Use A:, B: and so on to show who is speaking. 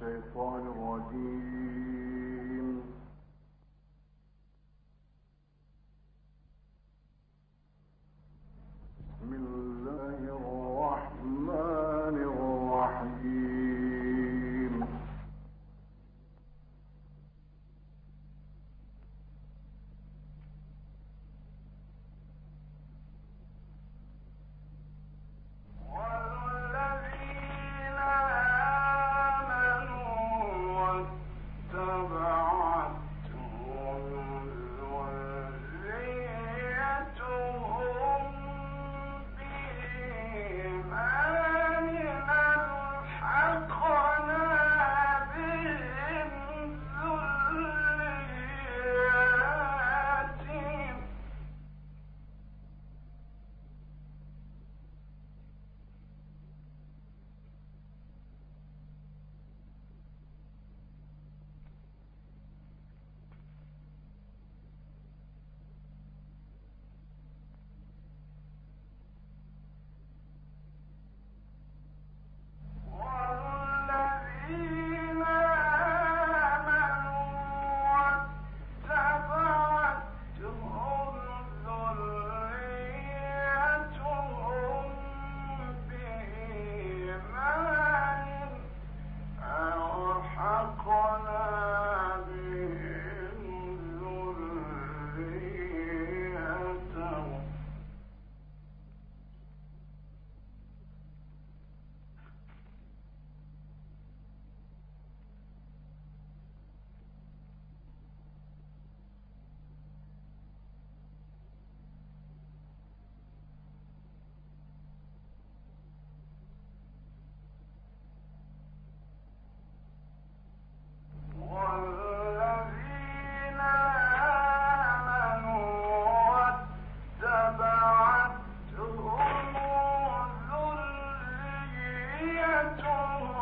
A: الشيطان الرجيم ذريتهم